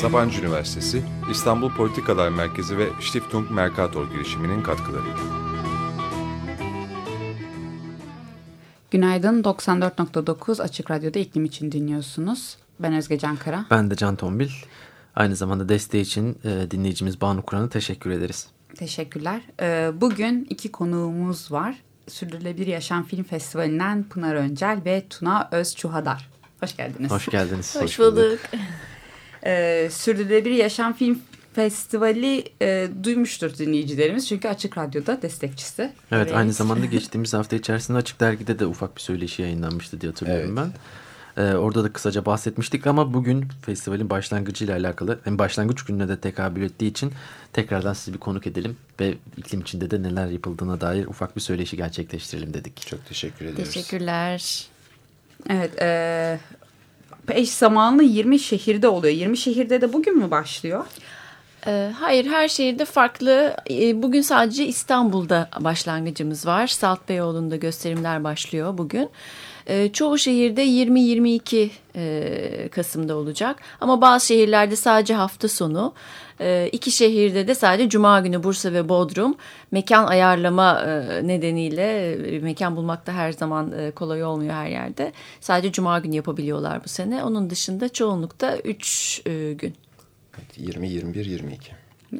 Sabancı Üniversitesi, İstanbul Politikalar Merkezi ve Stiftung Mercator girişiminin katkılarıyla. Günaydın 94.9 Açık Radyo'da iklim için dinliyorsunuz. Ben Özge Can Kara. Ben de Can Tombil. Aynı zamanda desteği için e, dinleyicimiz Banu Kur'an'a teşekkür ederiz. Teşekkürler. Ee, bugün iki konuğumuz var. Sürdürülebilir Yaşam Film Festivali'nden Pınar Öncel ve Tuna Özçuhadar. Hoş geldiniz. Hoş geldiniz. Hoş bulduk. Ee, Sürdürülebilir Yaşam Film Festivali e, duymuştur dinleyicilerimiz. Çünkü Açık Radyo'da destekçisi. Evet Ve- aynı zamanda geçtiğimiz hafta içerisinde Açık Dergi'de de ufak bir söyleşi yayınlanmıştı diye hatırlıyorum ben. Ee, orada da kısaca bahsetmiştik ama bugün festivalin başlangıcıyla alakalı hem başlangıç gününe de tekabül ettiği için tekrardan sizi bir konuk edelim ve iklim içinde de neler yapıldığına dair ufak bir söyleşi gerçekleştirelim dedik. Çok teşekkür ederiz. Teşekkürler. Evet. E, eş zamanlı 20 şehirde oluyor. 20 şehirde de bugün mü başlıyor? Ee, hayır her şehirde farklı. Ee, bugün sadece İstanbul'da başlangıcımız var. Salt Beyoğlu'nda gösterimler başlıyor bugün. Ee, çoğu şehirde 20-22 e, Kasım'da olacak. Ama bazı şehirlerde sadece hafta sonu. İki şehirde de sadece Cuma günü Bursa ve Bodrum. Mekan ayarlama e, nedeniyle e, mekan bulmakta her zaman kolay olmuyor her yerde. Sadece Cuma günü yapabiliyorlar bu sene. Onun dışında çoğunlukta 3 gün. 20, 21, 22.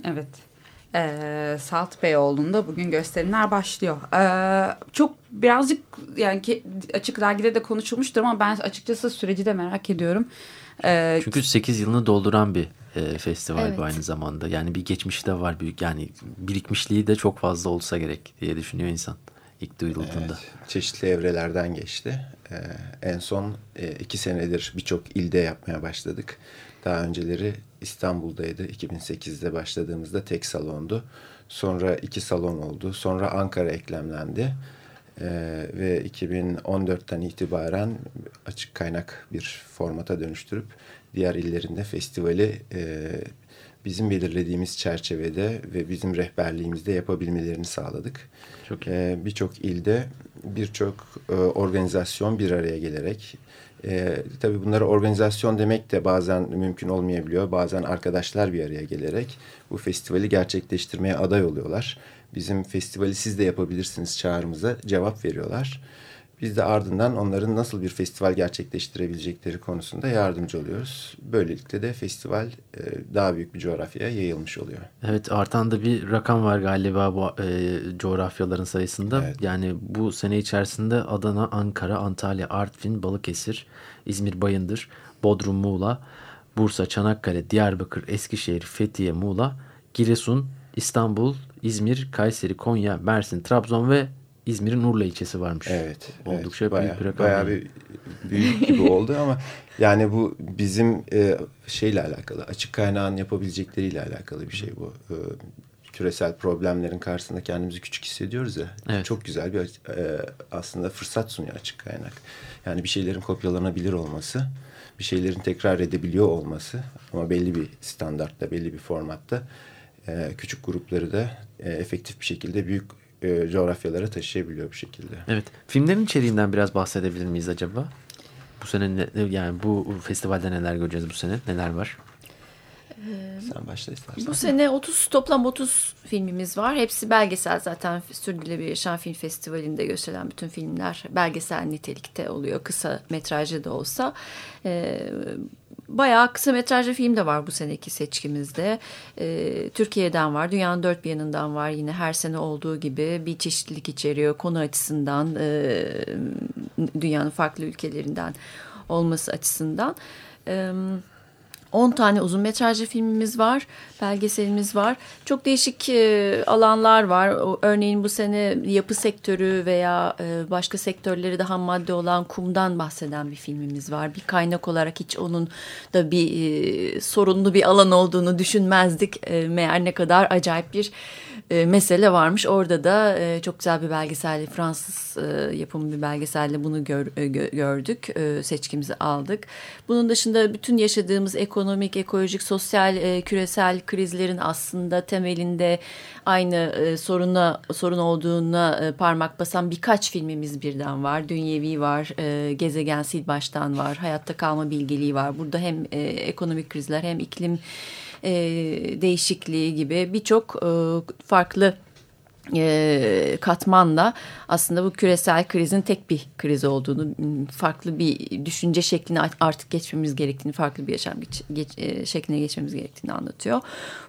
Evet. Ee, Salt Beyoğlu'nda bugün gösterimler başlıyor. Ee, çok birazcık yani ki, açık dergide de konuşulmuştur ama ben açıkçası süreci de merak ediyorum. Ee, Çünkü 8 yılını dolduran bir e, festival Evet. bu aynı zamanda. Yani bir geçmişi de var büyük yani birikmişliği de çok fazla olsa gerek diye düşünüyor insan ilk duyulduğunda. Evet, çeşitli evrelerden geçti. Ee, en son e, iki senedir birçok ilde yapmaya başladık. Daha önceleri İstanbul'daydı. 2008'de başladığımızda tek salondu. Sonra iki salon oldu. Sonra Ankara eklemlendi. Ee, ve 2014'ten itibaren açık kaynak bir formata dönüştürüp diğer illerinde festivali e, bizim belirlediğimiz çerçevede ve bizim rehberliğimizde yapabilmelerini sağladık. Çok iyi. Ee, Birçok ilde birçok e, organizasyon bir araya gelerek e, tabii bunlara organizasyon demek de bazen mümkün olmayabiliyor. Bazen arkadaşlar bir araya gelerek bu festivali gerçekleştirmeye aday oluyorlar. Bizim festivali siz de yapabilirsiniz çağrımıza cevap veriyorlar. Biz de ardından onların nasıl bir festival gerçekleştirebilecekleri konusunda yardımcı oluyoruz. Böylelikle de festival e, daha büyük bir coğrafyaya yayılmış oluyor. Evet artan da bir rakam var galiba bu e, coğrafyaların sayısında. Evet. Yani bu sene içerisinde Adana, Ankara, Antalya, Artvin, Balıkesir, İzmir, Bayındır, Bodrum, Muğla, Bursa, Çanakkale, Diyarbakır, Eskişehir, Fethiye, Muğla, Giresun, İstanbul, İzmir, Kayseri, Konya, Mersin, Trabzon ve İzmir'in Urla ilçesi varmış. Evet. Oldukça evet, büyük bayağı, bir rakam. Bayağı bir büyük gibi oldu ama yani bu bizim e, şeyle alakalı, açık kaynağın yapabilecekleriyle alakalı bir şey bu. E, küresel problemlerin karşısında kendimizi küçük hissediyoruz ya. Evet. Çok güzel bir e, aslında fırsat sunuyor açık kaynak. Yani bir şeylerin kopyalanabilir olması, bir şeylerin tekrar edebiliyor olması ama belli bir standartta, belli bir formatta e, küçük grupları da e, efektif bir şekilde büyük e, coğrafyalara taşıyabiliyor bu şekilde. Evet. Filmlerin içeriğinden biraz bahsedebilir miyiz acaba? Bu sene ne, yani bu festivalde neler göreceğiz bu sene? Neler var? Sen başla istersen. Bu sene 30 toplam 30 filmimiz var. Hepsi belgesel zaten Sürdürülebilir Yaşam Film Festivali'nde gösterilen bütün filmler belgesel nitelikte oluyor. Kısa metrajlı da olsa. Ee, bayağı kısa metrajlı film de var bu seneki seçkimizde. Ee, Türkiye'den var, dünyanın dört bir yanından var. Yine her sene olduğu gibi bir çeşitlilik içeriyor. Konu açısından, e, dünyanın farklı ülkelerinden olması açısından. Evet. 10 tane uzun metrajlı filmimiz var, belgeselimiz var. Çok değişik e, alanlar var. Örneğin bu sene yapı sektörü veya e, başka sektörleri de ham madde olan kumdan bahseden bir filmimiz var. Bir kaynak olarak hiç onun da bir e, sorunlu bir alan olduğunu düşünmezdik. Meğer ne kadar acayip bir mesele varmış. Orada da çok güzel bir belgeselle, Fransız yapımı bir belgeselle bunu gör, gö, gördük. Seçkimizi aldık. Bunun dışında bütün yaşadığımız ekonomik, ekolojik, sosyal, e, küresel krizlerin aslında temelinde aynı e, soruna sorun olduğuna e, parmak basan birkaç filmimiz birden var. Dünyevi var, e, Gezegen Baştan var, Hayatta Kalma Bilgeliği var. Burada hem e, ekonomik krizler hem iklim e, değişikliği gibi birçok e, farklı e, katmanla aslında bu küresel krizin tek bir kriz olduğunu, farklı bir düşünce şekline artık geçmemiz gerektiğini, farklı bir yaşam geç, geç, e, şekline geçmemiz gerektiğini anlatıyor.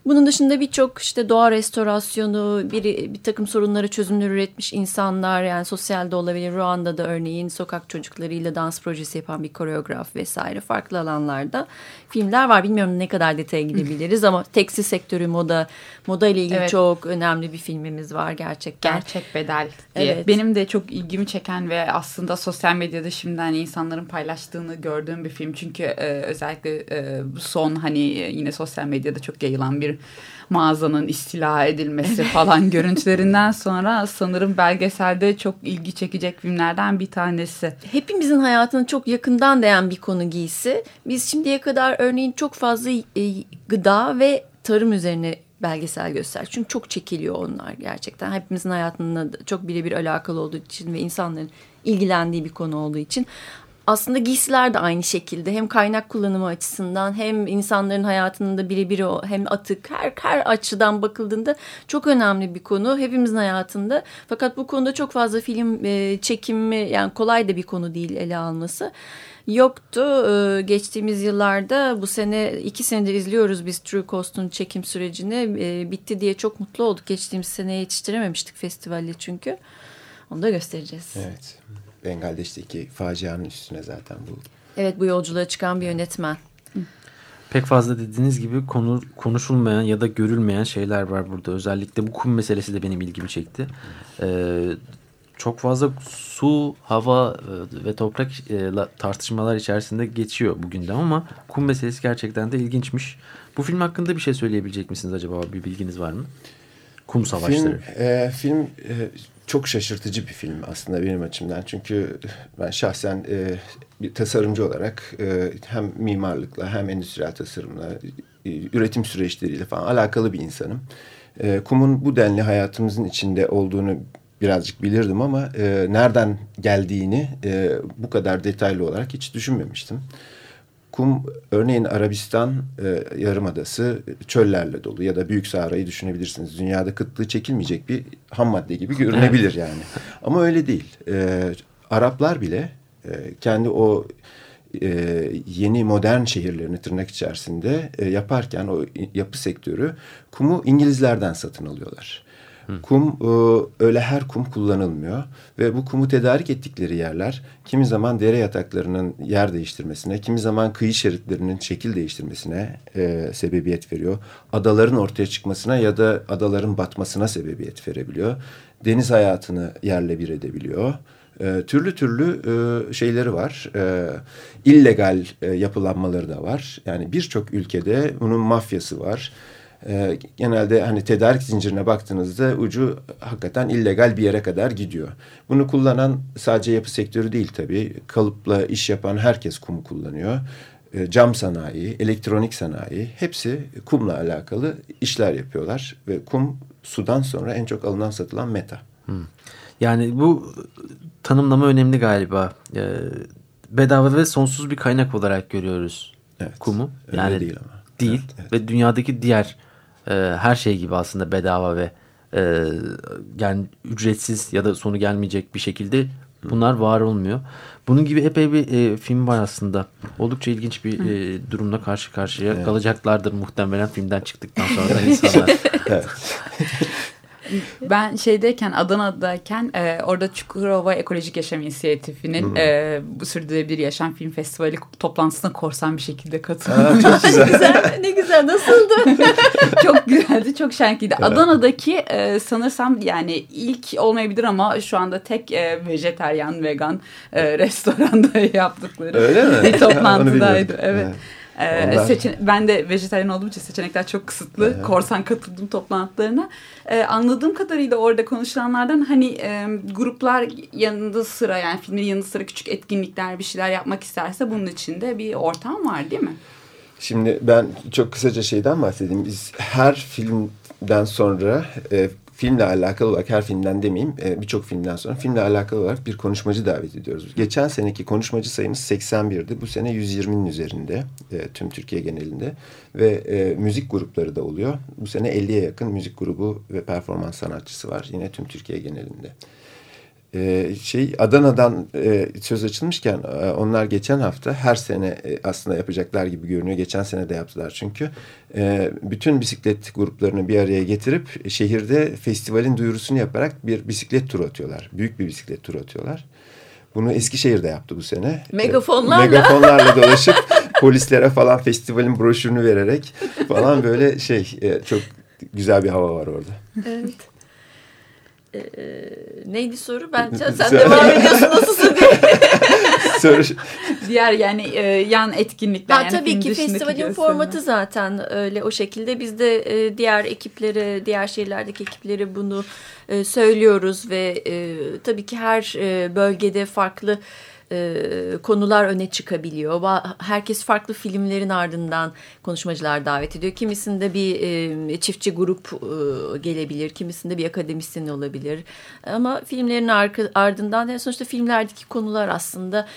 Bunun dışında birçok işte doğa restorasyonu, bir, bir takım sorunlara çözümler üretmiş insanlar, yani sosyalde olabilir, Ruanda'da örneğin sokak çocuklarıyla dans projesi yapan bir koreograf vesaire farklı alanlarda filmler var. Bilmiyorum ne kadar detaya gidebiliriz ama tekstil sektörü, moda, moda ile ilgili evet. çok önemli bir filmimiz var gerçekten. Gerçek bedel diye. Evet. Benim de çok ilgimi çeken ve aslında sosyal medyada şimdiden insanların paylaştığını gördüğüm bir film. Çünkü e, özellikle e, son hani yine sosyal medyada çok yayılan bir mağazanın istila edilmesi falan görüntülerinden sonra sanırım belgeselde çok ilgi çekecek filmlerden bir tanesi. Hepimizin hayatını çok yakından değen bir konu giysi. Biz şimdiye kadar örneğin çok fazla e, gıda ve tarım üzerine belgesel göster. Çünkü çok çekiliyor onlar gerçekten. Hepimizin hayatında çok birebir alakalı olduğu için ve insanların ilgilendiği bir konu olduğu için. Aslında giysiler de aynı şekilde hem kaynak kullanımı açısından hem insanların hayatının da birebir o hem atık her her açıdan bakıldığında çok önemli bir konu hepimizin hayatında. Fakat bu konuda çok fazla film e, çekimi yani kolay da bir konu değil ele alması yoktu. Ee, geçtiğimiz yıllarda bu sene iki senedir izliyoruz biz True Cost'un çekim sürecini. Ee, bitti diye çok mutlu olduk. Geçtiğimiz seneye yetiştirememiştik festivalde çünkü. Onu da göstereceğiz. Evet. Bengaldeş'teki facianın üstüne zaten bu. Evet bu yolculuğa çıkan bir yönetmen. Pek fazla dediğiniz gibi konu, konuşulmayan ya da görülmeyen şeyler var burada. Özellikle bu kum meselesi de benim ilgimi çekti. Ee, çok fazla su, hava e, ve toprak e, tartışmalar içerisinde geçiyor bugün de ama kum meselesi gerçekten de ilginçmiş. Bu film hakkında bir şey söyleyebilecek misiniz acaba? Bir bilginiz var mı? Kum Savaşları. Film, e, film e, çok şaşırtıcı bir film aslında benim açımdan. Çünkü ben şahsen e, bir tasarımcı olarak e, hem mimarlıkla hem endüstriyel tasarımla, e, üretim süreçleriyle falan alakalı bir insanım. E, kumun bu denli hayatımızın içinde olduğunu birazcık bilirdim ama e, nereden geldiğini e, bu kadar detaylı olarak hiç düşünmemiştim. Kum örneğin Arabistan e, yarımadası çöllerle dolu ya da Büyük Sahra'yı düşünebilirsiniz. Dünyada kıtlığı çekilmeyecek bir ham madde gibi görünebilir yani. Ama öyle değil. E, Araplar bile e, kendi o e, yeni modern şehirlerini tırnak içerisinde e, yaparken o yapı sektörü kumu İngilizlerden satın alıyorlar. Kum e, öyle her kum kullanılmıyor ve bu kumu tedarik ettikleri yerler kimi zaman dere yataklarının yer değiştirmesine, kimi zaman kıyı şeritlerinin şekil değiştirmesine e, sebebiyet veriyor. Adaların ortaya çıkmasına ya da adaların batmasına sebebiyet verebiliyor. Deniz hayatını yerle bir edebiliyor. E, türlü türlü e, şeyleri var. E, illegal e, yapılanmaları da var. Yani birçok ülkede bunun mafyası var e, genelde hani tedarik zincirine baktığınızda ucu hakikaten illegal bir yere kadar gidiyor. Bunu kullanan sadece yapı sektörü değil tabii. Kalıpla iş yapan herkes kumu kullanıyor. E, cam sanayi, elektronik sanayi hepsi kumla alakalı işler yapıyorlar. Ve kum sudan sonra en çok alınan satılan meta. Hmm. Yani bu tanımlama önemli galiba. Ee, bedava ve sonsuz bir kaynak olarak görüyoruz evet, kumu. Yani değil ama. Değil evet, evet. ve dünyadaki diğer e, her şey gibi aslında bedava ve e, yani ücretsiz ya da sonu gelmeyecek bir şekilde bunlar var olmuyor. Bunun gibi epey bir e, film var aslında. Oldukça ilginç bir e, durumla karşı karşıya evet. kalacaklardır muhtemelen filmden çıktıktan sonra insanlar. Ben şeydeyken Adana'dayken e, orada Çukurova Ekolojik Yaşam İnisiyatifi'nin e, bu sürdürülebilir yaşam film festivali toplantısına korsan bir şekilde katıldım. Çok güzel. güzel, ne güzel nasıldı? çok güzeldi, çok şenkliydi. Adana'daki e, sanırsam yani ilk olmayabilir ama şu anda tek e, vejeteryan, vegan e, restoranda yaptıkları Öyle mi? bir toplantıdaydı. bilmiyorum. evet. Ee, Onlar- seçen- ben de vejetaryen olduğum için seçenekler çok kısıtlı. Evet. Korsan katıldım toplantılarına. Ee, anladığım kadarıyla orada konuşulanlardan hani e, gruplar yanında sıra yani filmin yanı sıra küçük etkinlikler bir şeyler yapmak isterse bunun için de bir ortam var değil mi? Şimdi ben çok kısaca şeyden bahsedeyim. Biz her filmden sonra e, filmle alakalı olarak her filmden demeyeyim e, birçok filmden sonra filmle alakalı olarak bir konuşmacı davet ediyoruz. Geçen seneki konuşmacı sayımız 81'di. Bu sene 120'nin üzerinde e, tüm Türkiye genelinde ve e, müzik grupları da oluyor. Bu sene 50'ye yakın müzik grubu ve performans sanatçısı var yine tüm Türkiye genelinde. Ee, şey Adana'dan e, söz açılmışken e, onlar geçen hafta her sene e, aslında yapacaklar gibi görünüyor. Geçen sene de yaptılar çünkü. E, bütün bisiklet gruplarını bir araya getirip şehirde festivalin duyurusunu yaparak bir bisiklet turu atıyorlar. Büyük bir bisiklet turu atıyorlar. Bunu Eskişehir'de yaptı bu sene. Megafonlarla. E, Megafonlarla dolaşıp polislere falan festivalin broşürünü vererek falan böyle şey e, çok güzel bir hava var orada. evet. Ee, neydi soru? Ben sen, devam ediyorsun nasılsın diye. Diğer yani e, yan etkinlikler. Ha, yani tabii ki festivalin formatı zaten öyle o şekilde. Biz de e, diğer ekiplere, diğer şehirlerdeki ekiplere bunu e, söylüyoruz ve e, tabii ki her e, bölgede farklı e, konular öne çıkabiliyor. Herkes farklı filmlerin ardından konuşmacılar davet ediyor. Kimisinde bir e, çiftçi grup e, gelebilir, kimisinde bir akademisyen olabilir. Ama filmlerin ardından yani sonuçta filmlerdeki konular aslında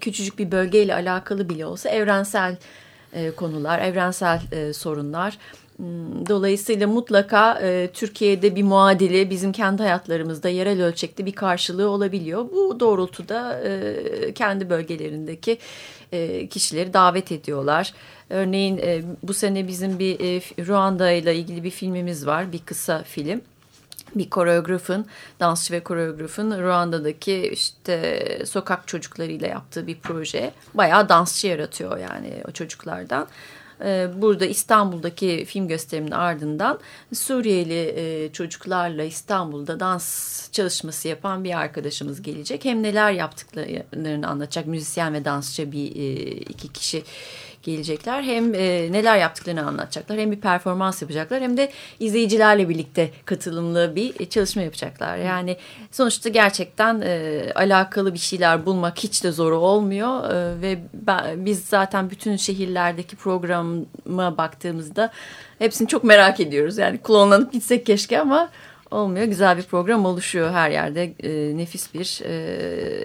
küçücük bir bölgeyle alakalı bile olsa evrensel e, konular, evrensel e, sorunlar. Hmm, Dolayısıyla mutlaka e, Türkiye'de bir muadili bizim kendi hayatlarımızda yerel ölçekte bir karşılığı olabiliyor. Bu doğrultuda e, kendi bölgelerindeki e, kişileri davet ediyorlar. Örneğin e, bu sene bizim bir e, Ruanda ile ilgili bir filmimiz var, bir kısa film bir koreografın, dansçı ve koreografın Ruanda'daki işte sokak çocuklarıyla yaptığı bir proje. Bayağı dansçı yaratıyor yani o çocuklardan. Ee, Burada İstanbul'daki film gösteriminin ardından Suriyeli e, çocuklarla İstanbul'da dans çalışması yapan bir arkadaşımız gelecek. Hem neler yaptıklarını anlatacak müzisyen ve dansçı bir e, iki kişi gelecekler. Hem e, neler yaptıklarını anlatacaklar hem bir performans yapacaklar hem de izleyicilerle birlikte katılımlı bir çalışma yapacaklar. Yani sonuçta gerçekten e, alakalı bir şeyler bulmak hiç de zor olmuyor E, ve ben, biz zaten bütün şehirlerdeki programa baktığımızda hepsini çok merak ediyoruz. Yani klonlanıp gitsek keşke ama olmuyor. Güzel bir program oluşuyor her yerde. E, nefis bir e,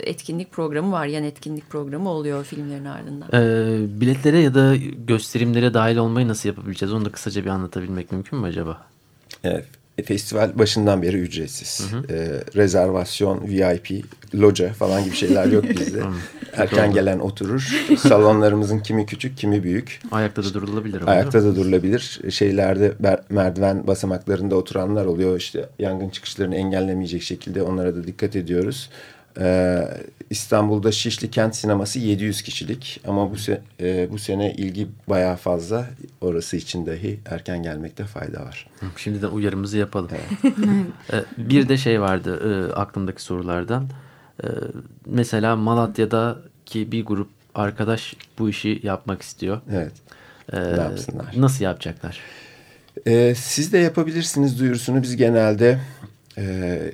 etkinlik programı var. Yan etkinlik programı oluyor filmlerin ardından. Ee, biletlere ya da gösterimlere dahil olmayı nasıl yapabileceğiz? Onu da kısaca bir anlatabilmek mümkün mü acaba? Evet, festival başından beri ücretsiz. Ee, rezervasyon, VIP, loca falan gibi şeyler yok bizde. Erken gelen oturur. Salonlarımızın kimi küçük, kimi büyük. Ayakta da durulabilir ama. Ayakta da durulabilir. Şeylerde merdiven basamaklarında oturanlar oluyor. İşte yangın çıkışlarını engellemeyecek şekilde onlara da dikkat ediyoruz. Ee, İstanbul'da Şişli Kent Sineması 700 kişilik ama bu, se- e, bu sene ilgi bayağı fazla. Orası için dahi erken gelmekte fayda var. Hı, Şimdiden uyarımızı yapalım. Ee, bir de şey vardı e, aklımdaki sorulardan. Ee, mesela Malatya'daki bir grup arkadaş bu işi yapmak istiyor. Evet. Ee, Ne yapsınlar? Nasıl yapacaklar? Ee, siz de yapabilirsiniz duyurusunu. Biz genelde e,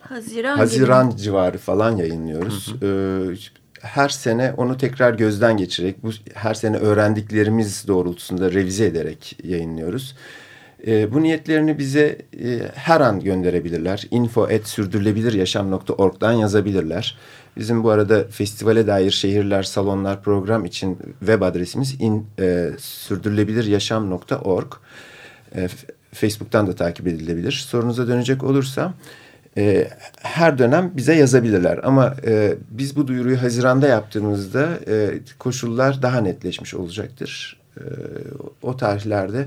Haziran, Haziran civarı falan yayınlıyoruz. Ee, her sene onu tekrar gözden geçirerek, bu her sene öğrendiklerimiz doğrultusunda revize ederek yayınlıyoruz. Ee, bu niyetlerini bize e, her an gönderebilirler. info at sürdürülebiliryaşam.org'dan yazabilirler. Bizim bu arada festivale dair şehirler, salonlar, program için web adresimiz in, e, sürdürülebiliryaşam.org. E, Facebook'tan da takip edilebilir. Sorunuza dönecek olursam e, her dönem bize yazabilirler. Ama e, biz bu duyuruyu Haziran'da yaptığımızda e, koşullar daha netleşmiş olacaktır. E, o tarihlerde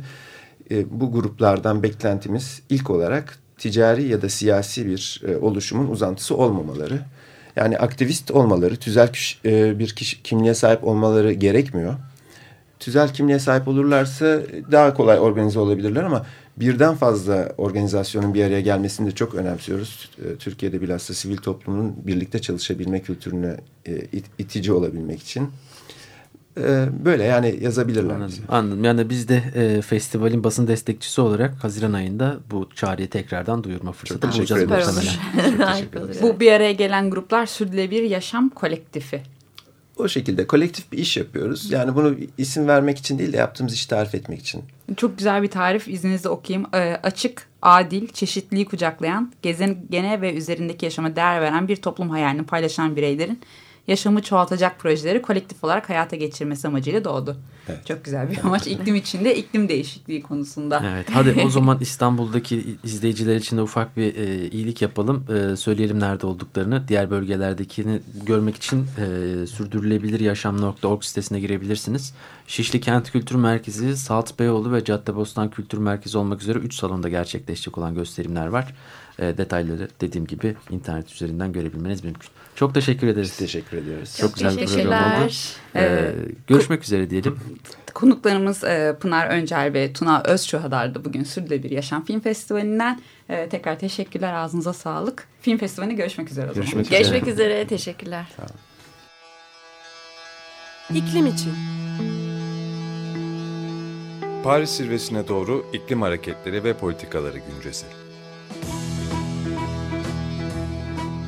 e, bu gruplardan beklentimiz ilk olarak ticari ya da siyasi bir e, oluşumun uzantısı olmamaları. Yani aktivist olmaları, tüzel e, bir kişi, kimliğe sahip olmaları gerekmiyor. Tüzel kimliğe sahip olurlarsa daha kolay organize olabilirler ama birden fazla organizasyonun bir araya gelmesini de çok önemsiyoruz. Türkiye'de bilhassa sivil toplumun birlikte çalışabilme kültürüne itici olabilmek için. E, böyle yani yazabilirler. Anladım. Anladım. Yani biz de e, festivalin basın destekçisi olarak Haziran ayında bu çağrıyı tekrardan duyurma fırsatı Çok bulacağız teşekkür muhtemelen. Bu bir araya gelen gruplar Sürdürülebilir Yaşam Kolektifi. O şekilde kolektif bir iş yapıyoruz. Yani bunu isim vermek için değil de yaptığımız işi tarif etmek için. Çok güzel bir tarif izninizle okuyayım. E, açık, adil, çeşitliliği kucaklayan, gezegene ve üzerindeki yaşama değer veren bir toplum hayalini paylaşan bireylerin yaşamı çoğaltacak projeleri kolektif olarak hayata geçirmesi amacıyla doğdu. Evet. Çok güzel bir amaç. iklim içinde iklim değişikliği konusunda. Evet. Hadi o zaman İstanbul'daki izleyiciler için de ufak bir e, iyilik yapalım. E, söyleyelim nerede olduklarını. Diğer bölgelerdekini görmek için e, sürdürülebiliryaşam.org sitesine girebilirsiniz. Şişli Kent Kültür Merkezi, Salt Beyoğlu ve Caddebostan Kültür Merkezi olmak üzere 3 salonda gerçekleşecek olan gösterimler var. E, detayları dediğim gibi internet üzerinden görebilmeniz mümkün. Çok teşekkür ederiz. Biz teşekkür ediyoruz. Çok, Çok güzel bir program oldu. Ee, görüşmek üzere diyelim. Konuklarımız e, Pınar Öncel ve Tuna Özçuhadar'dı bugün Sürdürülebilir Yaşam Film Festivali'nden. E, tekrar teşekkürler. Ağzınıza sağlık. Film Festivali'ne görüşmek üzere. Görüşmek üzere. Görüşmek üzere. Teşekkürler. Sağ olun. İklim için. Paris zirvesine doğru iklim hareketleri ve politikaları güncesi.